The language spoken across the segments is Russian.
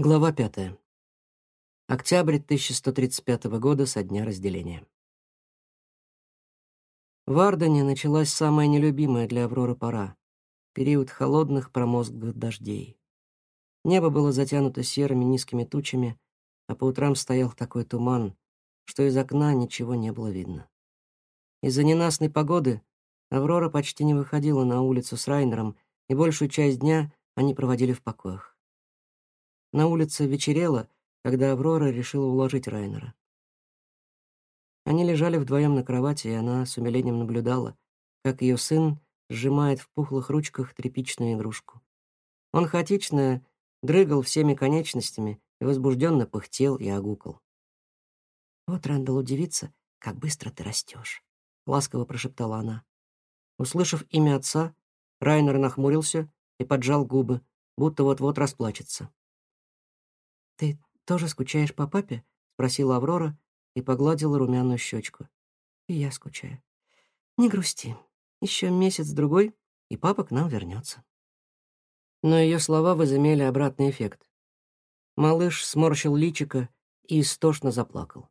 Глава пятая. Октябрь 1135 года со дня разделения. В Ардене началась самая нелюбимая для Авроры пора — период холодных промозглых дождей. Небо было затянуто серыми низкими тучами, а по утрам стоял такой туман, что из окна ничего не было видно. Из-за ненастной погоды Аврора почти не выходила на улицу с Райнером, и большую часть дня они проводили в покоях. На улице вечерело, когда Аврора решила уложить Райнера. Они лежали вдвоем на кровати, и она с умилением наблюдала, как ее сын сжимает в пухлых ручках тряпичную игрушку. Он хаотично дрыгал всеми конечностями и возбужденно пыхтел и огукал. «Вот Рэндалл удивится, как быстро ты растешь», — ласково прошептала она. Услышав имя отца, Райнер нахмурился и поджал губы, будто вот-вот расплачется. «Ты тоже скучаешь по папе?» — спросила Аврора и погладила румяную щечку. «И я скучаю. Не грусти. Еще месяц-другой, и папа к нам вернется». Но ее слова возымели обратный эффект. Малыш сморщил личико и истошно заплакал.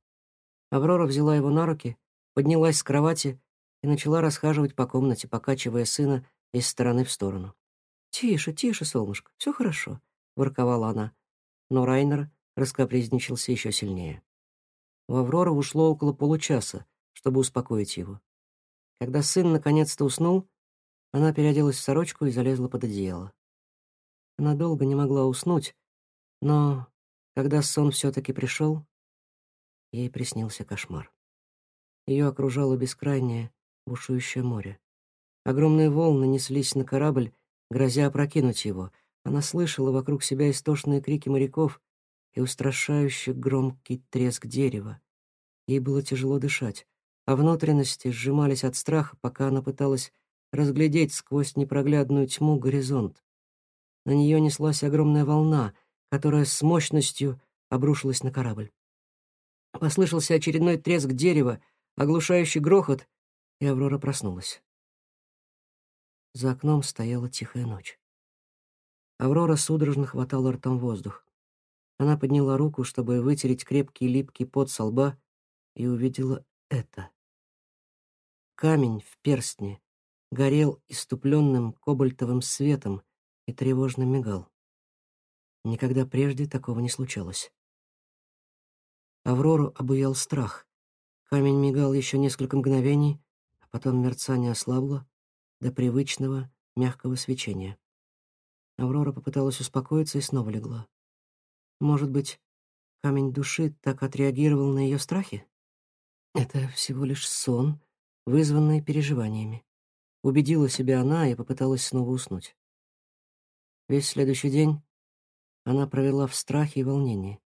Аврора взяла его на руки, поднялась с кровати и начала расхаживать по комнате, покачивая сына из стороны в сторону. «Тише, тише, солнышко, все хорошо», — ворковала она но Райнер раскапризничался еще сильнее. У Авроры ушло около получаса, чтобы успокоить его. Когда сын наконец-то уснул, она переоделась в сорочку и залезла под одеяло. Она долго не могла уснуть, но когда сон все-таки пришел, ей приснился кошмар. Ее окружало бескрайнее, бушующее море. Огромные волны неслись на корабль, грозя опрокинуть его — она слышала вокруг себя истошные крики моряков и устрашающий громкий треск дерева. Ей было тяжело дышать, а внутренности сжимались от страха, пока она пыталась разглядеть сквозь непроглядную тьму горизонт. На нее неслась огромная волна, которая с мощностью обрушилась на корабль. Послышался очередной треск дерева, оглушающий грохот, и Аврора проснулась. За окном стояла тихая ночь. Аврора судорожно хватала ртом воздух. Она подняла руку, чтобы вытереть крепкий липкий пот со лба, и увидела это. Камень в перстне горел иступленным кобальтовым светом и тревожно мигал. Никогда прежде такого не случалось. Аврору обуял страх. Камень мигал еще несколько мгновений, а потом мерцание ослабло до привычного мягкого свечения. Аврора попыталась успокоиться и снова легла. Может быть, камень души так отреагировал на ее страхи? Это всего лишь сон, вызванный переживаниями. Убедила себя она и попыталась снова уснуть. Весь следующий день она провела в страхе и волнении.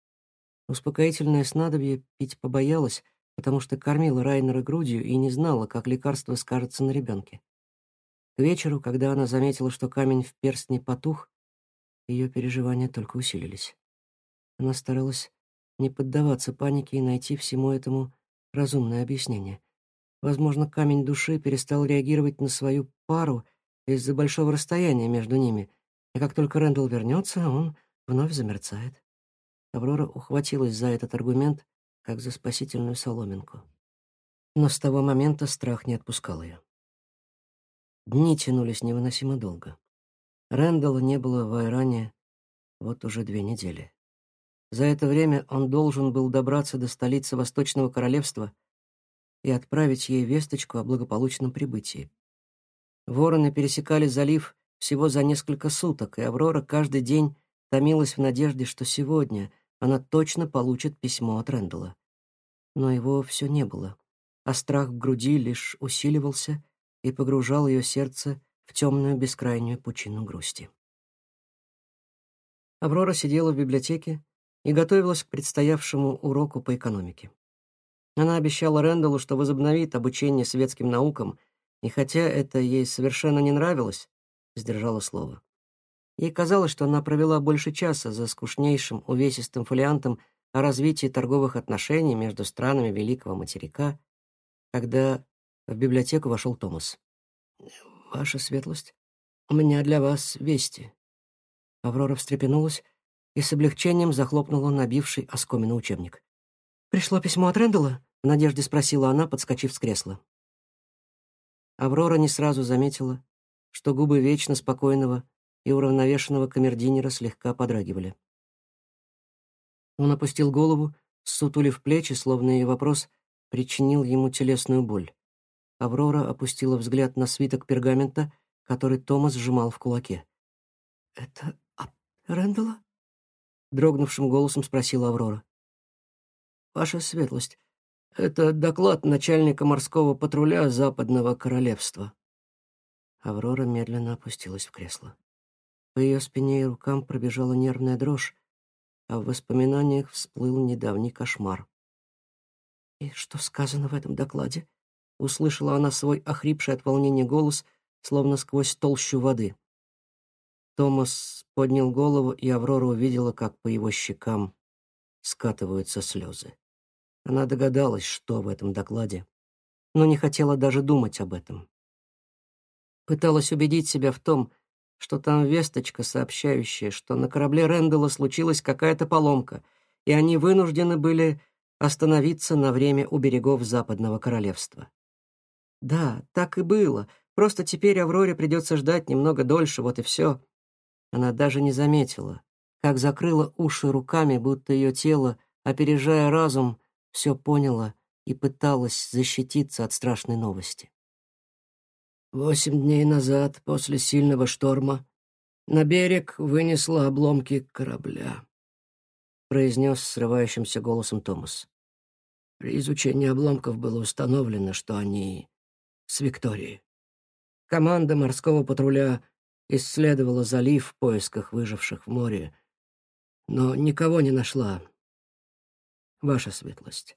Успокоительное снадобье пить побоялась, потому что кормила Райнера грудью и не знала, как лекарство скажется на ребенке. К вечеру, когда она заметила, что камень в перстне потух, ее переживания только усилились. Она старалась не поддаваться панике и найти всему этому разумное объяснение. Возможно, камень души перестал реагировать на свою пару из-за большого расстояния между ними, и как только Рэндалл вернется, он вновь замерцает. Аврора ухватилась за этот аргумент, как за спасительную соломинку. Но с того момента страх не отпускал ее. Дни тянулись невыносимо долго. Рэндалла не было в Айране вот уже две недели. За это время он должен был добраться до столицы Восточного Королевства и отправить ей весточку о благополучном прибытии. Вороны пересекали залив всего за несколько суток, и Аврора каждый день томилась в надежде, что сегодня она точно получит письмо от Рэндалла. Но его все не было, а страх в груди лишь усиливался, и погружал ее сердце в темную бескрайнюю пучину грусти. Аврора сидела в библиотеке и готовилась к предстоявшему уроку по экономике. Она обещала Рэндаллу, что возобновит обучение светским наукам, и хотя это ей совершенно не нравилось, сдержала слово. Ей казалось, что она провела больше часа за скучнейшим увесистым фолиантом о развитии торговых отношений между странами Великого материка, когда в библиотеку вошел Томас. «Ваша светлость, у меня для вас вести». Аврора встрепенулась и с облегчением захлопнула набивший оскомину учебник. «Пришло письмо от Рэндалла?» — в надежде спросила она, подскочив с кресла. Аврора не сразу заметила, что губы вечно спокойного и уравновешенного камердинера слегка подрагивали. Он опустил голову, сутулив плечи, словно ее вопрос причинил ему телесную боль. Аврора опустила взгляд на свиток пергамента, который Томас сжимал в кулаке. «Это от Рэндалла?» — дрогнувшим голосом спросила Аврора. «Ваша светлость, это доклад начальника морского патруля Западного Королевства». Аврора медленно опустилась в кресло. По ее спине и рукам пробежала нервная дрожь, а в воспоминаниях всплыл недавний кошмар. «И что сказано в этом докладе?» Услышала она свой охрипший от волнения голос, словно сквозь толщу воды. Томас поднял голову, и Аврора увидела, как по его щекам скатываются слезы. Она догадалась, что в этом докладе, но не хотела даже думать об этом. Пыталась убедить себя в том, что там весточка, сообщающая, что на корабле Рэндалла случилась какая-то поломка, и они вынуждены были остановиться на время у берегов Западного Королевства. Да, так и было, просто теперь Авроре придется ждать немного дольше, вот и все. Она даже не заметила, как закрыла уши руками, будто ее тело, опережая разум, все поняло и пыталась защититься от страшной новости. Восемь дней назад, после сильного шторма, на берег вынесло обломки корабля, произнес срывающимся голосом Томас. При изучении обломков было установлено, что они с Викторией. Команда морского патруля исследовала залив в поисках выживших в море, но никого не нашла. Ваша светлость,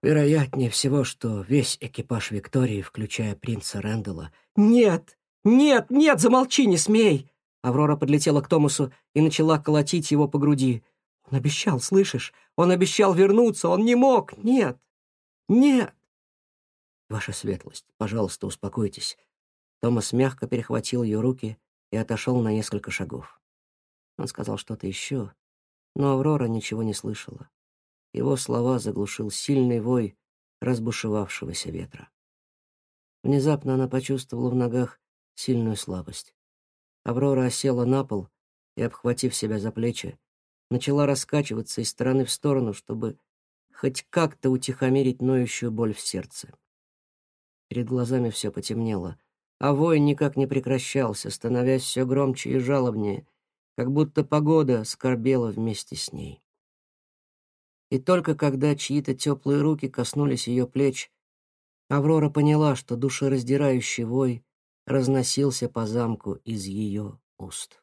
Вероятнее всего, что весь экипаж Виктории, включая принца Рэндалла... «Нет! Нет! Нет! Замолчи, не смей!» Аврора подлетела к Томасу и начала колотить его по груди. «Он обещал, слышишь? Он обещал вернуться! Он не мог! Нет! Нет!» «Ваша светлость, пожалуйста, успокойтесь». Томас мягко перехватил ее руки и отошел на несколько шагов. Он сказал что-то еще, но Аврора ничего не слышала. Его слова заглушил сильный вой разбушевавшегося ветра. Внезапно она почувствовала в ногах сильную слабость. Аврора осела на пол и, обхватив себя за плечи, начала раскачиваться из стороны в сторону, чтобы хоть как-то утихомирить ноющую боль в сердце. Перед глазами все потемнело, а вой никак не прекращался, становясь все громче и жалобнее, как будто погода скорбела вместе с ней. И только когда чьи-то теплые руки коснулись ее плеч, Аврора поняла, что душераздирающий вой разносился по замку из ее уст.